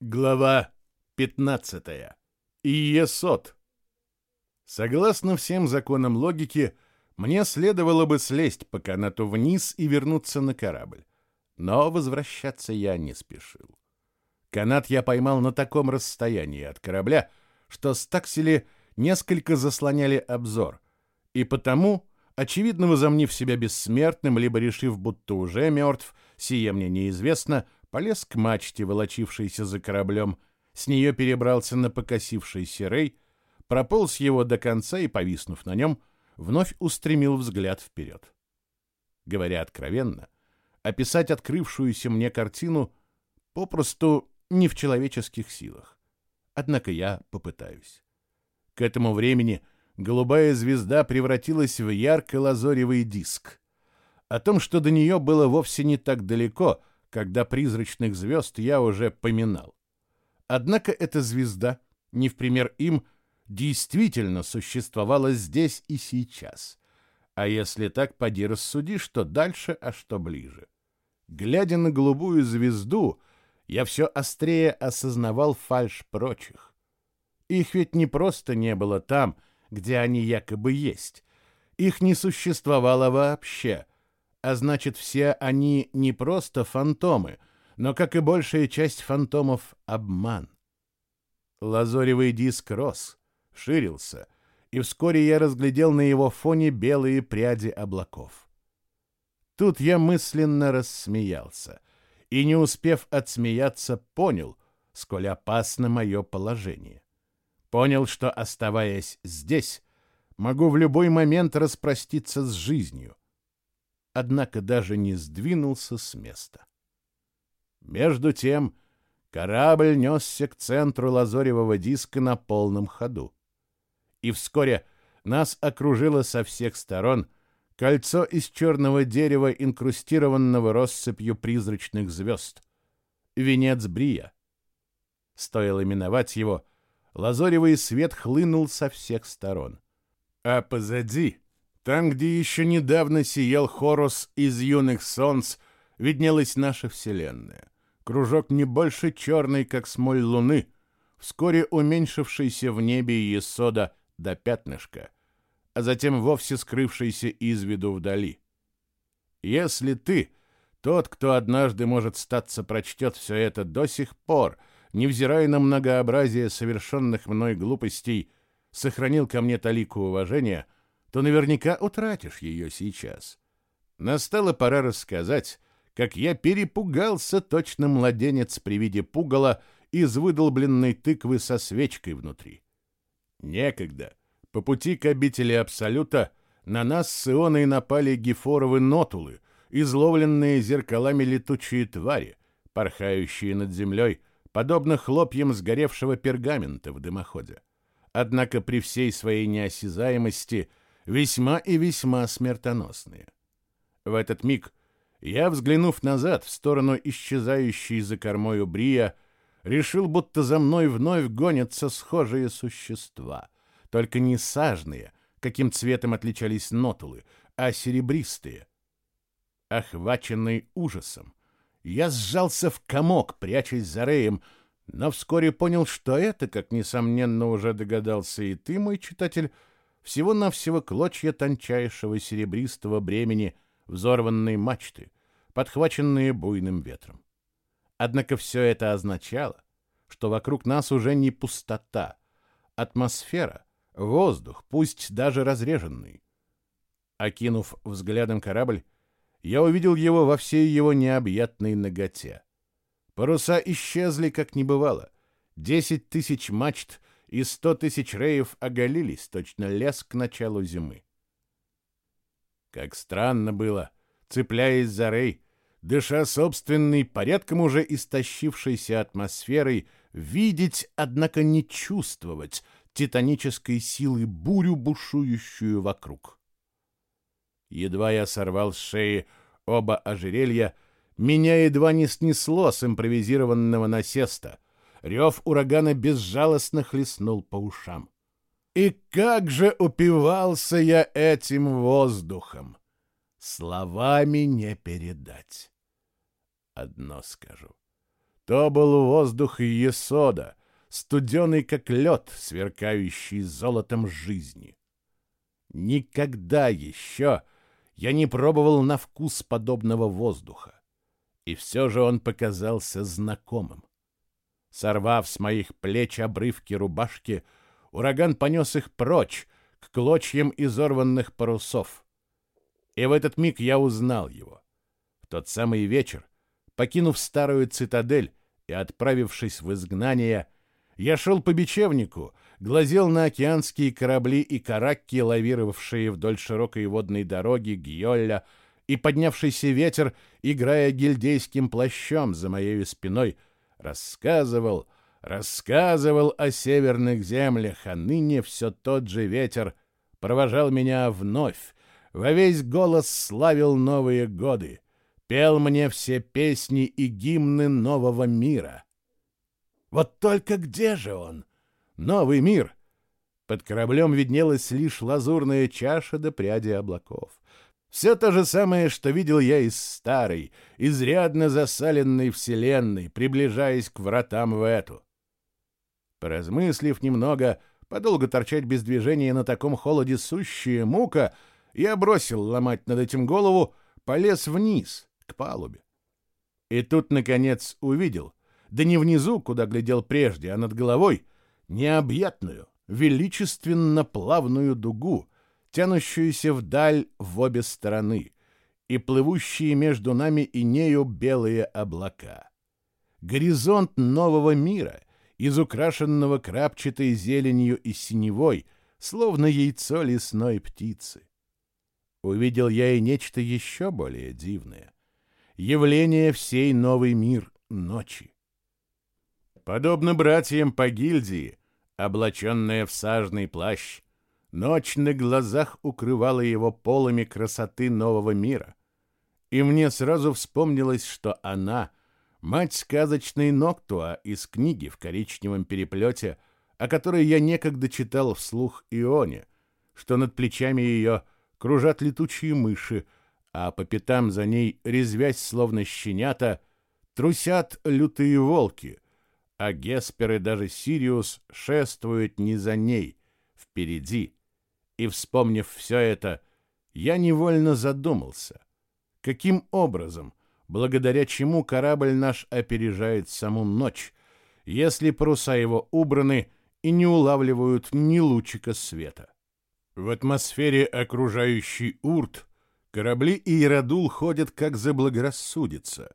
Глава 15. Иесот. Согласно всем законам логики, мне следовало бы слезть по канату вниз и вернуться на корабль. Но возвращаться я не спешил. Канат я поймал на таком расстоянии от корабля, что стаксели несколько заслоняли обзор, и потому, очевидно возомнив себя бессмертным, либо решив, будто уже мертв, сие мне неизвестно — полез к мачте, волочившейся за кораблем, с нее перебрался на покосившийся рей, прополз его до конца и, повиснув на нем, вновь устремил взгляд вперед. Говоря откровенно, описать открывшуюся мне картину попросту не в человеческих силах. Однако я попытаюсь. К этому времени голубая звезда превратилась в ярко-лазоревый диск. О том, что до нее было вовсе не так далеко, когда призрачных звезд я уже поминал. Однако эта звезда, не в пример им, действительно существовала здесь и сейчас. А если так, поди рассуди, что дальше, а что ближе. Глядя на голубую звезду, я все острее осознавал фальшь прочих. Их ведь не просто не было там, где они якобы есть. Их не существовало вообще — а значит, все они не просто фантомы, но, как и большая часть фантомов, обман. Лазоревый диск рос, ширился, и вскоре я разглядел на его фоне белые пряди облаков. Тут я мысленно рассмеялся, и, не успев отсмеяться, понял, сколь опасно мое положение. Понял, что, оставаясь здесь, могу в любой момент распроститься с жизнью — однако даже не сдвинулся с места. Между тем корабль несся к центру лазоревого диска на полном ходу. И вскоре нас окружило со всех сторон кольцо из черного дерева, инкрустированного россыпью призрачных звезд. Венец Брия. Стоило именовать его, лазоревый свет хлынул со всех сторон. А позади там, где еще недавно сиял Хорус из юных солнц, виднелась наша Вселенная. Кружок не больше черный, как смоль луны, вскоре уменьшившийся в небе Есода до пятнышка, а затем вовсе скрывшийся из виду вдали. Если ты, тот, кто однажды, может статься, прочтет все это до сих пор, невзирая на многообразие совершенных мной глупостей, сохранил ко мне талику уважения — то наверняка утратишь ее сейчас. Настала пора рассказать, как я перепугался точно младенец при виде пугала из выдолбленной тыквы со свечкой внутри. Некогда, по пути к обители Абсолюта, на нас с Ионой напали гефоровы нотулы, изловленные зеркалами летучие твари, порхающие над землей, подобно хлопьям сгоревшего пергамента в дымоходе. Однако при всей своей неосязаемости весьма и весьма смертоносные. В этот миг я, взглянув назад в сторону исчезающей за кормою Брия, решил, будто за мной вновь гонятся схожие существа, только не сажные, каким цветом отличались нотулы, а серебристые. Охваченный ужасом, я сжался в комок, прячась за Реем, но вскоре понял, что это, как несомненно уже догадался и ты, мой читатель, всего-навсего клочья тончайшего серебристого бремени взорванной мачты, подхваченные буйным ветром. Однако все это означало, что вокруг нас уже не пустота, атмосфера, воздух, пусть даже разреженный. Окинув взглядом корабль, я увидел его во всей его необъятной ноготе. Паруса исчезли, как не бывало. Десять тысяч мачт и сто тысяч рейев оголились, точно лес к началу зимы. Как странно было, цепляясь за рей, дыша собственной, порядком уже истощившейся атмосферой, видеть, однако не чувствовать титанической силы бурю, бушующую вокруг. Едва я сорвал с шеи оба ожерелья, меня едва не снесло с импровизированного насеста — Рев урагана безжалостно хлестнул по ушам. И как же упивался я этим воздухом! Словами не передать. Одно скажу. То был воздух Есода, студеный как лед, сверкающий золотом жизни. Никогда еще я не пробовал на вкус подобного воздуха, и все же он показался знакомым. Сорвав с моих плеч обрывки рубашки, ураган понес их прочь, к клочьям изорванных парусов. И в этот миг я узнал его. В тот самый вечер, покинув старую цитадель и отправившись в изгнание, я шел по бечевнику, глазел на океанские корабли и каракки, лавировавшие вдоль широкой водной дороги Гьолля, и поднявшийся ветер, играя гильдейским плащом за моей спиной, рассказывал, рассказывал о северных землях, а ныне все тот же ветер провожал меня вновь, во весь голос славил новые годы, пел мне все песни и гимны нового мира. Вот только где же он? Новый мир! Под кораблем виднелась лишь лазурная чаша до пряди облаков. Все то же самое, что видел я из старой, изрядно засаленной вселенной, приближаясь к вратам в эту. Поразмыслив немного, подолго торчать без движения на таком холоде сущая мука, я бросил ломать над этим голову, полез вниз, к палубе. И тут, наконец, увидел, да не внизу, куда глядел прежде, а над головой, необъятную, величественно плавную дугу, тянущуюся вдаль в обе стороны, и плывущие между нами и нею белые облака. Горизонт нового мира, изукрашенного крапчатой зеленью и синевой, словно яйцо лесной птицы. Увидел я и нечто еще более дивное. Явление всей новый мир ночи. Подобно братьям по гильдии, облаченная в сажный плащ, ночь на глазах укрывала его полами красоты нового мира. И мне сразу вспомнилось, что она — мать сказочной Ноктуа из книги в коричневом переплете, о которой я некогда читал вслух Ионе, что над плечами ее кружат летучие мыши, а по пятам за ней, резвясь словно щенята, трусят лютые волки, а Геспер и даже Сириус шествуют не за ней, впереди. И, вспомнив все это, я невольно задумался, каким образом благодаря чему корабль наш опережает саму ночь, если паруса его убраны и не улавливают ни лучика света. В атмосфере окружающей урт корабли Иерадул ходят как заблагорассудится,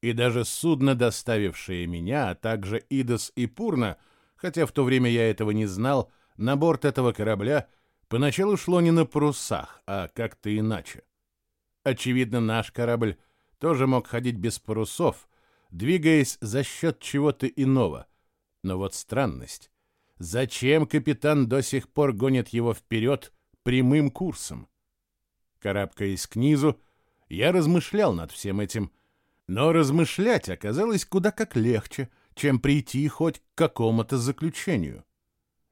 и даже судно, доставившее меня, а также Идос и Пурна, хотя в то время я этого не знал, на борт этого корабля поначалу шло не на парусах, а как-то иначе. Очевидно, наш корабль — тоже мог ходить без парусов, двигаясь за счет чего-то иного. Но вот странность. Зачем капитан до сих пор гонит его вперед прямым курсом? Карабкаясь к низу, я размышлял над всем этим. Но размышлять оказалось куда как легче, чем прийти хоть к какому-то заключению.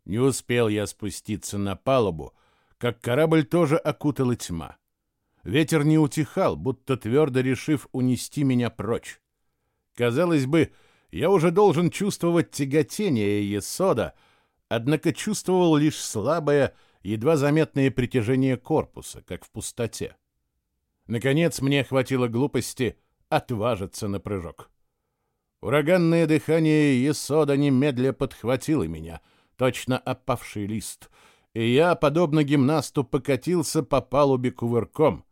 Не успел я спуститься на палубу, как корабль тоже окутала тьма. Ветер не утихал, будто твердо решив унести меня прочь. Казалось бы, я уже должен чувствовать тяготение Есода, однако чувствовал лишь слабое, едва заметное притяжение корпуса, как в пустоте. Наконец мне хватило глупости отважиться на прыжок. Ураганное дыхание Есода немедля подхватило меня, точно опавший лист, и я, подобно гимнасту, покатился по палубе кувырком,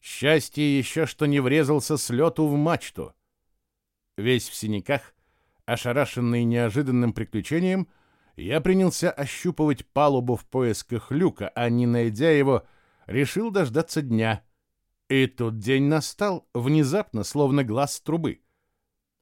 Счастье еще, что не врезался с лету в мачту. Весь в синяках, ошарашенный неожиданным приключением, я принялся ощупывать палубу в поисках люка, а не найдя его, решил дождаться дня. И тут день настал, внезапно, словно глаз трубы.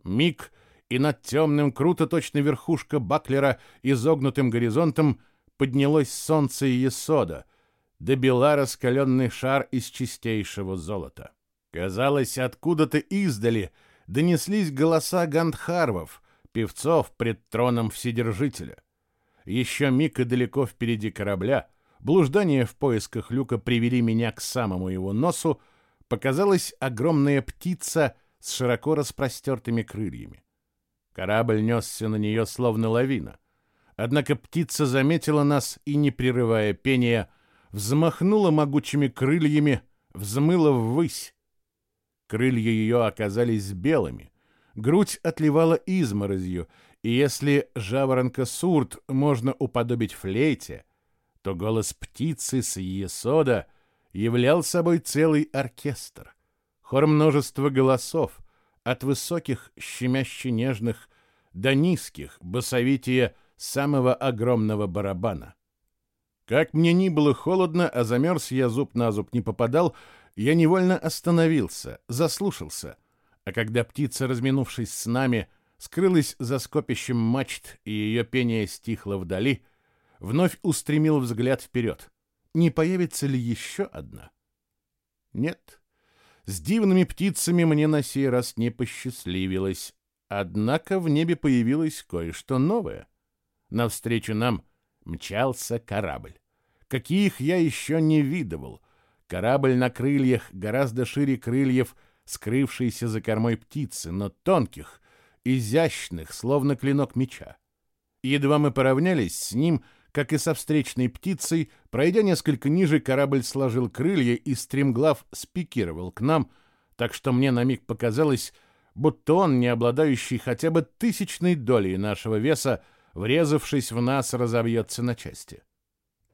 Миг, и над темным, круто точно верхушка Баклера, изогнутым горизонтом, поднялось солнце Есода — добила раскаленный шар из чистейшего золота. Казалось, откуда-то издали донеслись голоса гандхарвов, певцов пред троном Вседержителя. Еще миг и далеко впереди корабля, блуждания в поисках люка привели меня к самому его носу, показалась огромная птица с широко распростертыми крыльями. Корабль несся на нее словно лавина. Однако птица заметила нас и, не прерывая пения, взмахнула могучими крыльями, взмыла ввысь. Крылья ее оказались белыми, грудь отливала изморозью, и если жаворонка сурт можно уподобить флейте, то голос птицы с Есода являл собой целый оркестр, хор множества голосов, от высоких, щемяще нежных, до низких, басовития самого огромного барабана. Как мне ни было холодно, а замерз я зуб на зуб не попадал, я невольно остановился, заслушался. А когда птица, разминувшись с нами, скрылась за скопищем мачт и ее пение стихло вдали, вновь устремил взгляд вперед. Не появится ли еще одна? Нет. С дивными птицами мне на сей раз не посчастливилось. Однако в небе появилось кое-что новое. Навстречу нам мчался корабль. Каких я еще не видывал. Корабль на крыльях, гораздо шире крыльев, скрывшийся за кормой птицы, но тонких, изящных, словно клинок меча. Едва мы поравнялись с ним, как и со встречной птицей, пройдя несколько ниже, корабль сложил крылья и стремглав спикировал к нам, так что мне на миг показалось, будто он, не обладающий хотя бы тысячной долей нашего веса, врезавшись в нас, разобьется на части.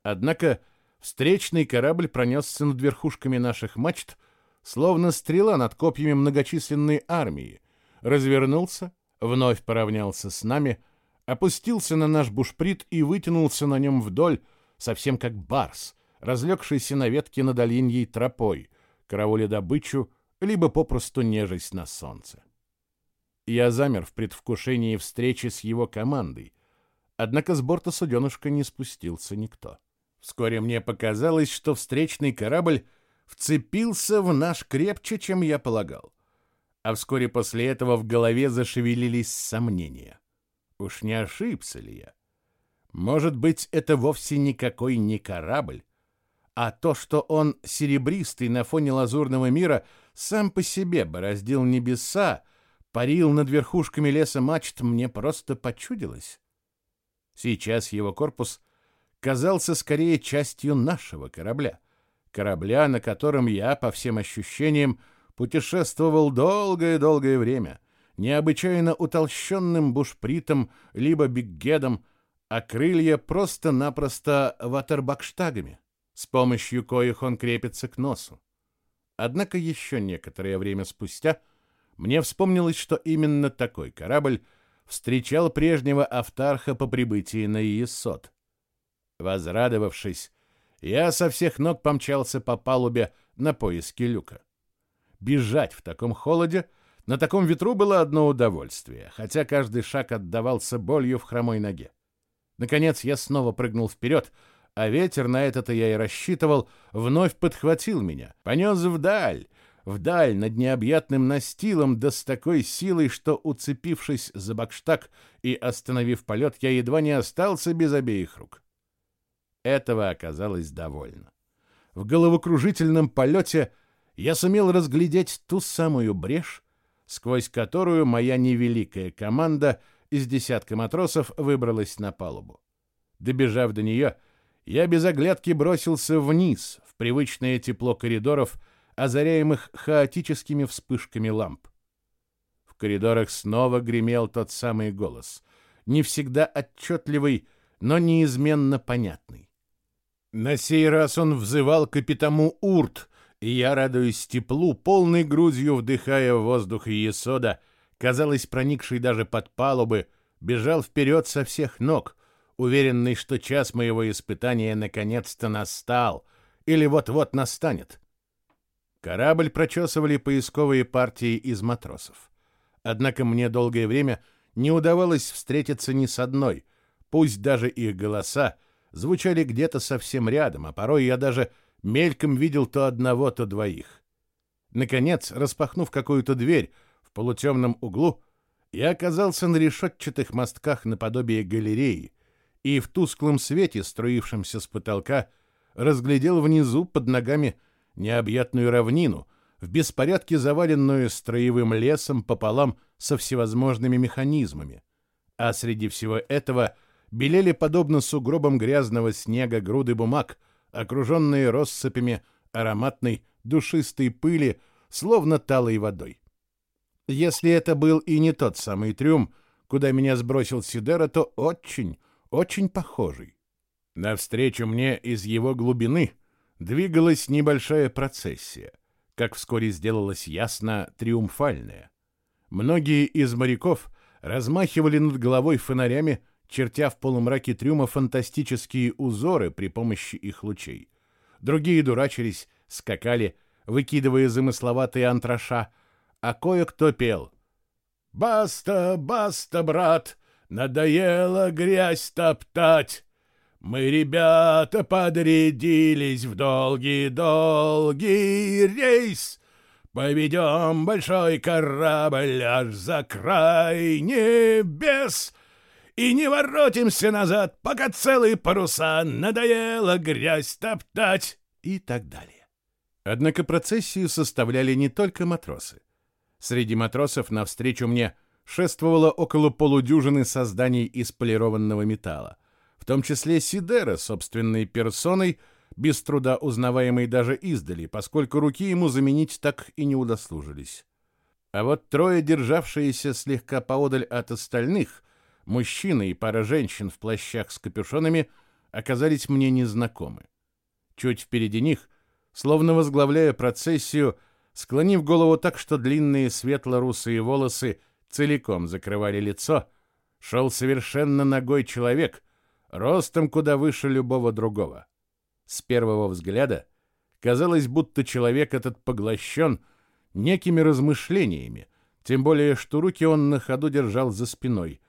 Однако встречный корабль пронесся над верхушками наших мачт, словно стрела над копьями многочисленной армии, развернулся, вновь поравнялся с нами — опустился на наш бушприт и вытянулся на нем вдоль, совсем как барс, разлегшийся на ветке над оленьей тропой, карауля добычу, либо попросту нежесть на солнце. Я замер в предвкушении встречи с его командой, однако с борта суденышка не спустился никто. Вскоре мне показалось, что встречный корабль вцепился в наш крепче, чем я полагал. А вскоре после этого в голове зашевелились сомнения. Уж не ошибся ли я? Может быть, это вовсе никакой не корабль, а то, что он серебристый на фоне лазурного мира, сам по себе бороздил небеса, парил над верхушками леса мачт, мне просто почудилось. Сейчас его корпус казался скорее частью нашего корабля, корабля, на котором я, по всем ощущениям, путешествовал долгое-долгое время — необычайно утолщенным бушпритом либо биггедом, а крылья просто-напросто ватербакштагами, с помощью коих он крепится к носу. Однако еще некоторое время спустя мне вспомнилось, что именно такой корабль встречал прежнего Автарха по прибытии на Иесот. Возрадовавшись, я со всех ног помчался по палубе на поиски люка. Бежать в таком холоде — на таком ветру было одно удовольствие, хотя каждый шаг отдавался болью в хромой ноге. Наконец я снова прыгнул вперед, а ветер, на это-то я и рассчитывал, вновь подхватил меня, понес вдаль, вдаль над необъятным настилом, да с такой силой, что, уцепившись за бакштаг и остановив полет, я едва не остался без обеих рук. Этого оказалось довольно. В головокружительном полете я сумел разглядеть ту самую брешь, сквозь которую моя невеликая команда из десятка матросов выбралась на палубу. Добежав до нее, я без оглядки бросился вниз, в привычное тепло коридоров, озаряемых хаотическими вспышками ламп. В коридорах снова гремел тот самый голос, не всегда отчетливый, но неизменно понятный. На сей раз он взывал капитану Урт, и я радуюсь теплу, полной грудью вдыхая воздух Есода, казалось, проникший даже под палубы, бежал вперед со всех ног, уверенный, что час моего испытания наконец-то настал или вот-вот настанет. Корабль прочесывали поисковые партии из матросов. Однако мне долгое время не удавалось встретиться ни с одной, пусть даже их голоса звучали где-то совсем рядом, а порой я даже мельком видел то одного, то двоих. Наконец, распахнув какую-то дверь в полутемном углу, я оказался на решетчатых мостках наподобие галереи и в тусклом свете, струившемся с потолка, разглядел внизу под ногами необъятную равнину, в беспорядке заваленную строевым лесом пополам со всевозможными механизмами. А среди всего этого белели подобно сугробам грязного снега груды бумаг, окруженные россыпями ароматной душистой пыли, словно талой водой. Если это был и не тот самый трюм, куда меня сбросил Сидера, то очень, очень похожий. Навстречу мне из его глубины двигалась небольшая процессия, как вскоре сделалось ясно, триумфальная. Многие из моряков размахивали над головой фонарями, чертя в полумраке трюма фантастические узоры при помощи их лучей. Другие дурачились, скакали, выкидывая замысловатые антраша, а кое-кто пел. «Баста, баста, брат, надоело грязь топтать!» Мы, ребята, подрядились в долгий-долгий рейс. Поведем большой корабль аж за край небес. И не воротимся назад, пока целые паруса надоело грязь топтать и так далее. Однако процессию составляли не только матросы. Среди матросов навстречу мне шествовало около полудюжины созданий из полированного металла в том числе Сидера собственной персоной, без труда узнаваемой даже издали, поскольку руки ему заменить так и не удосужились. А вот трое, державшиеся слегка поодаль от остальных, мужчина и пара женщин в плащах с капюшонами, оказались мне незнакомы. Чуть впереди них, словно возглавляя процессию, склонив голову так, что длинные светло-русые волосы целиком закрывали лицо, шел совершенно ногой человек — ростом куда выше любого другого. С первого взгляда казалось, будто человек этот поглощен некими размышлениями, тем более, что руки он на ходу держал за спиной,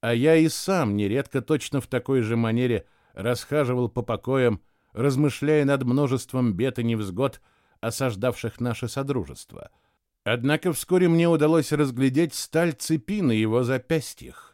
а я и сам нередко точно в такой же манере расхаживал по покоям, размышляя над множеством бед и невзгод, осаждавших наше содружество. Однако вскоре мне удалось разглядеть сталь цепи на его запястьях.